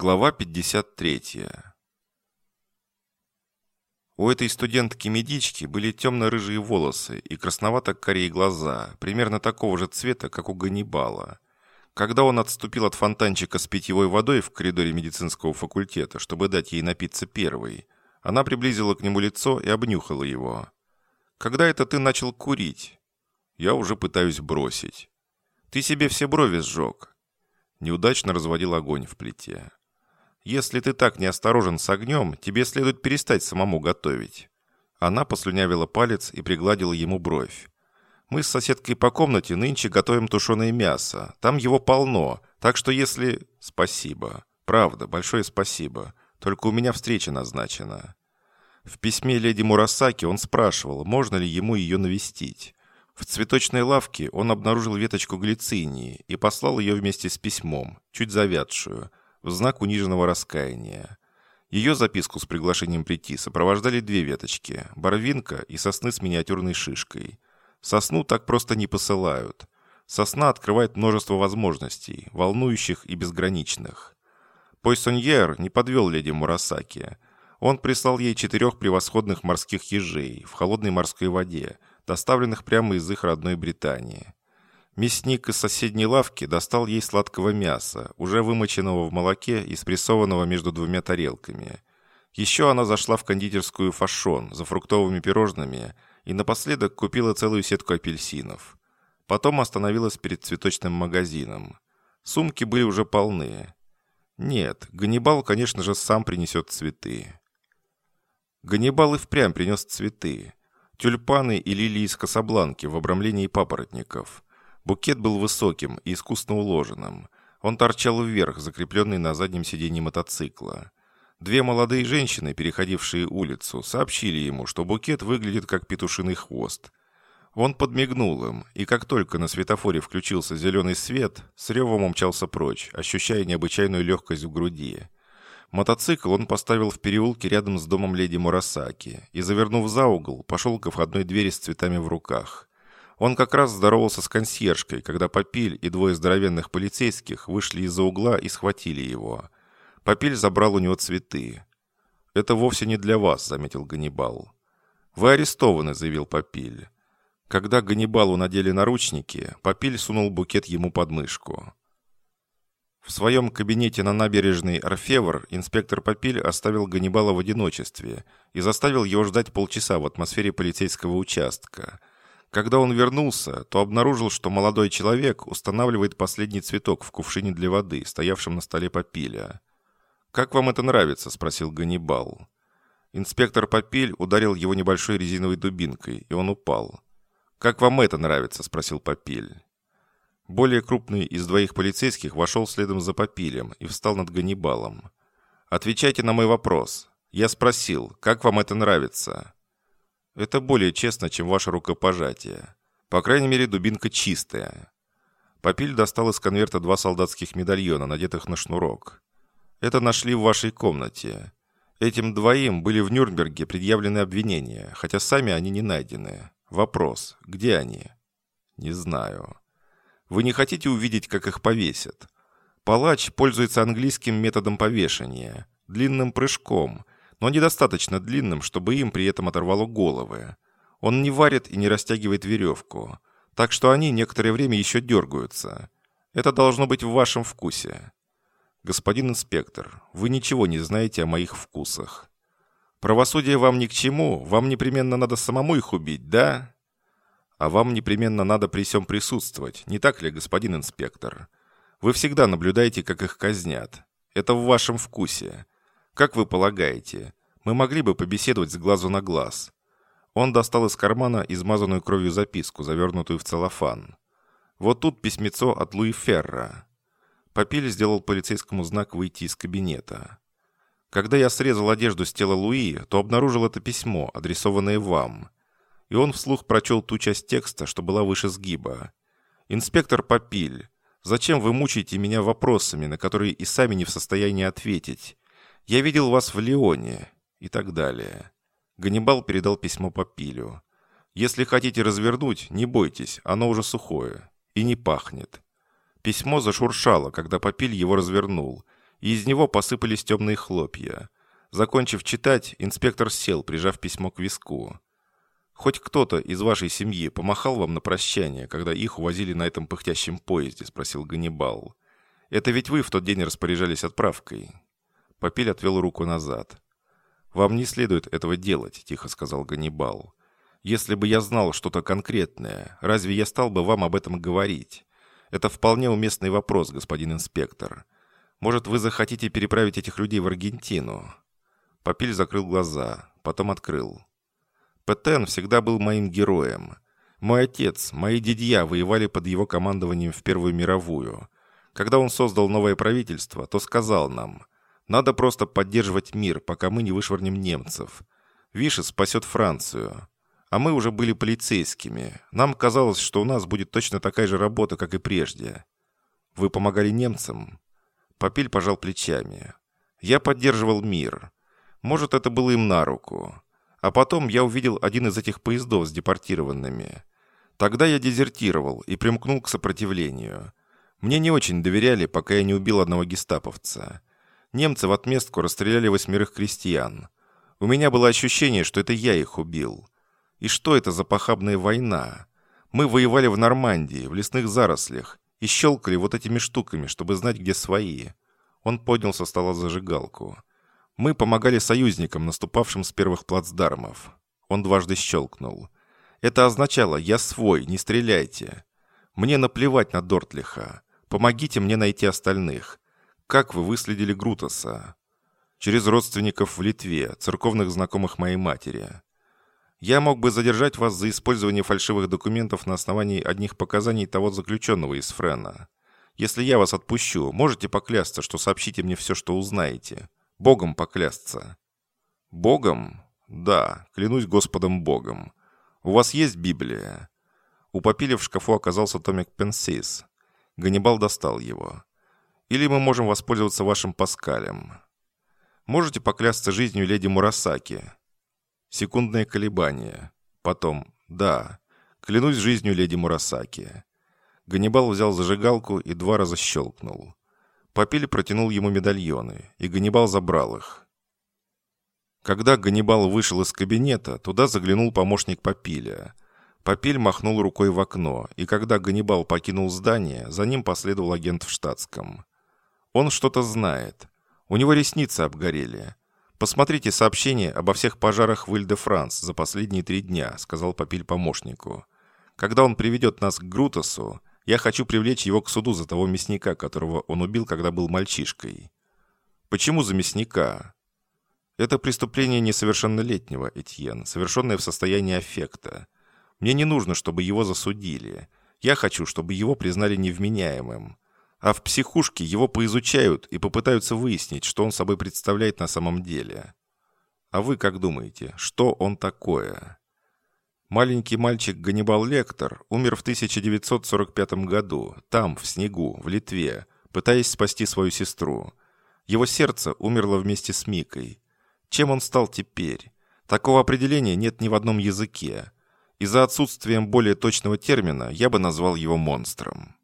Глава 53. У этой студентки-медички были темно-рыжие волосы и красновато-корей глаза, примерно такого же цвета, как у Ганнибала. Когда он отступил от фонтанчика с питьевой водой в коридоре медицинского факультета, чтобы дать ей напиться первой, она приблизила к нему лицо и обнюхала его. «Когда это ты начал курить?» «Я уже пытаюсь бросить». «Ты себе все брови сжег». Неудачно разводил огонь в плите. Если ты так неосторожен с огнем, тебе следует перестать самому готовить». Она послюнявила палец и пригладила ему бровь. «Мы с соседкой по комнате нынче готовим тушеное мясо. Там его полно, так что если...» «Спасибо. Правда, большое спасибо. Только у меня встреча назначена». В письме леди Мурасаки он спрашивал, можно ли ему ее навестить. В цветочной лавке он обнаружил веточку глицинии и послал ее вместе с письмом, чуть завядшую, в знак униженного раскаяния. Ее записку с приглашением прийти сопровождали две веточки – барвинка и сосны с миниатюрной шишкой. Сосну так просто не посылают. Сосна открывает множество возможностей, волнующих и безграничных. Пойсоньер не подвел леди Мурасаки. Он прислал ей четырех превосходных морских ежей в холодной морской воде, доставленных прямо из их родной Британии. Мясник из соседней лавки достал ей сладкого мяса, уже вымоченного в молоке и спрессованного между двумя тарелками. Еще она зашла в кондитерскую «Фашон» за фруктовыми пирожными и напоследок купила целую сетку апельсинов. Потом остановилась перед цветочным магазином. Сумки были уже полны. Нет, Ганнибал, конечно же, сам принесет цветы. Ганнибал и впрямь принес цветы. Тюльпаны и лилии из Касабланки в обрамлении папоротников – Букет был высоким и искусно уложенным. Он торчал вверх, закрепленный на заднем сиденье мотоцикла. Две молодые женщины, переходившие улицу, сообщили ему, что букет выглядит как петушиный хвост. Он подмигнул им, и как только на светофоре включился зеленый свет, с ревом умчался прочь, ощущая необычайную легкость в груди. Мотоцикл он поставил в переулке рядом с домом леди Мурасаки и, завернув за угол, пошел ко входной двери с цветами в руках. Он как раз здоровался с консьержкой, когда Попиль и двое здоровенных полицейских вышли из-за угла и схватили его. Попиль забрал у него цветы. «Это вовсе не для вас», — заметил Ганнибал. «Вы арестованы», — заявил Попиль. Когда Ганнибалу надели наручники, Попиль сунул букет ему под мышку. В своем кабинете на набережной Орфевр инспектор Попиль оставил Ганнибала в одиночестве и заставил его ждать полчаса в атмосфере полицейского участка. Когда он вернулся, то обнаружил, что молодой человек устанавливает последний цветок в кувшине для воды, стоявшем на столе Попиля. «Как вам это нравится?» – спросил Ганнибал. Инспектор Попиль ударил его небольшой резиновой дубинкой, и он упал. «Как вам это нравится?» – спросил Попиль. Более крупный из двоих полицейских вошел следом за Попилем и встал над Ганнибалом. «Отвечайте на мой вопрос. Я спросил, как вам это нравится?» Это более честно, чем ваше рукопожатие. По крайней мере, дубинка чистая. Попиль достал из конверта два солдатских медальона, надетых на шнурок. Это нашли в вашей комнате. Этим двоим были в Нюрнберге предъявлены обвинения, хотя сами они не найдены. Вопрос, где они? Не знаю. Вы не хотите увидеть, как их повесят? Палач пользуется английским методом повешения, длинным прыжком, но недостаточно длинным, чтобы им при этом оторвало головы. Он не варит и не растягивает веревку, так что они некоторое время еще дергаются. Это должно быть в вашем вкусе. Господин инспектор, вы ничего не знаете о моих вкусах. Правосудие вам ни к чему, вам непременно надо самому их убить, да? А вам непременно надо при всем присутствовать, не так ли, господин инспектор? Вы всегда наблюдаете, как их казнят. Это в вашем вкусе. Как вы полагаете, мы могли бы побеседовать с глазу на глаз?» Он достал из кармана измазанную кровью записку, завернутую в целлофан. «Вот тут письмецо от Луи Ферра». Попиль сделал полицейскому знак выйти из кабинета. «Когда я срезал одежду с тела Луи, то обнаружил это письмо, адресованное вам». И он вслух прочел ту часть текста, что была выше сгиба. «Инспектор Попиль, зачем вы мучаете меня вопросами, на которые и сами не в состоянии ответить? «Я видел вас в Лионе» и так далее. Ганнибал передал письмо Попилю. «Если хотите развернуть, не бойтесь, оно уже сухое и не пахнет». Письмо зашуршало, когда Попиль его развернул, и из него посыпались темные хлопья. Закончив читать, инспектор сел, прижав письмо к виску. «Хоть кто-то из вашей семьи помахал вам на прощание, когда их увозили на этом пыхтящем поезде?» – спросил Ганнибал. «Это ведь вы в тот день распоряжались отправкой». Попель отвел руку назад. «Вам не следует этого делать», – тихо сказал Ганнибал. «Если бы я знал что-то конкретное, разве я стал бы вам об этом говорить? Это вполне уместный вопрос, господин инспектор. Может, вы захотите переправить этих людей в Аргентину?» Попель закрыл глаза, потом открыл. Петен всегда был моим героем. Мой отец, мои дядья воевали под его командованием в Первую мировую. Когда он создал новое правительство, то сказал нам, надо просто поддерживать мир, пока мы не вышвырнем немцев. Виши спасет Францию. А мы уже были полицейскими. Нам казалось, что у нас будет точно такая же работа, как и прежде. Вы помогали немцам?» Попель пожал плечами. «Я поддерживал мир. Может, это было им на руку. А потом я увидел один из этих поездов с депортированными. Тогда я дезертировал и примкнул к сопротивлению. Мне не очень доверяли, пока я не убил одного гестаповца. Немцы в отместку расстреляли восьмерых крестьян. У меня было ощущение, что это я их убил. И что это за похабная война? Мы воевали в Нормандии, в лесных зарослях, и щелкали вот этими штуками, чтобы знать, где свои. Он поднял со стола зажигалку. Мы помогали союзникам, наступавшим с первых плацдармов. Он дважды щелкнул. Это означало «я свой, не стреляйте». Мне наплевать на Дортлиха. Помогите мне найти остальных. Как вы выследили Грутоса? Через родственников в Литве, церковных знакомых моей матери. Я мог бы задержать вас за использование фальшивых документов на основании одних показаний того заключенного из Френа. Если я вас отпущу, можете поклясться, что сообщите мне все, что узнаете. Богом поклясться». «Богом? Да, клянусь Господом Богом. У вас есть Библия?» У Попиля в шкафу оказался томик Пенсис. Ганнибал достал его. «Или мы можем воспользоваться вашим Паскалем. Можете поклясться жизнью леди Мурасаки?» Секундное колебание. Потом «Да, клянусь жизнью леди Мурасаки». Ганнибал взял зажигалку и два раза щелкнул. Попель протянул ему медальоны, и Ганнибал забрал их. Когда Ганнибал вышел из кабинета, туда заглянул помощник Попиля. Попель махнул рукой в окно, и когда Ганнибал покинул здание, за ним последовал агент в штатском. Он что-то знает. У него ресницы обгорели. «Посмотрите сообщение обо всех пожарах в Иль-де-Франс за последние три дня», сказал Попиль помощнику. «Когда он приведет нас к Грутосу, я хочу привлечь его к суду за того мясника, которого он убил, когда был мальчишкой. Почему за мясника? Это преступление несовершеннолетнего, Этьен, совершенное в состоянии аффекта. Мне не нужно, чтобы его засудили. Я хочу, чтобы его признали невменяемым. А в психушке его поизучают и попытаются выяснить, что он собой представляет на самом деле. А вы как думаете, что он такое?» Маленький мальчик Ганнибал Лектор умер в 1945 году, там, в снегу, в Литве, пытаясь спасти свою сестру. Его сердце умерло вместе с Микой. Чем он стал теперь? Такого определения нет ни в одном языке. И за отсутствием более точного термина я бы назвал его монстром.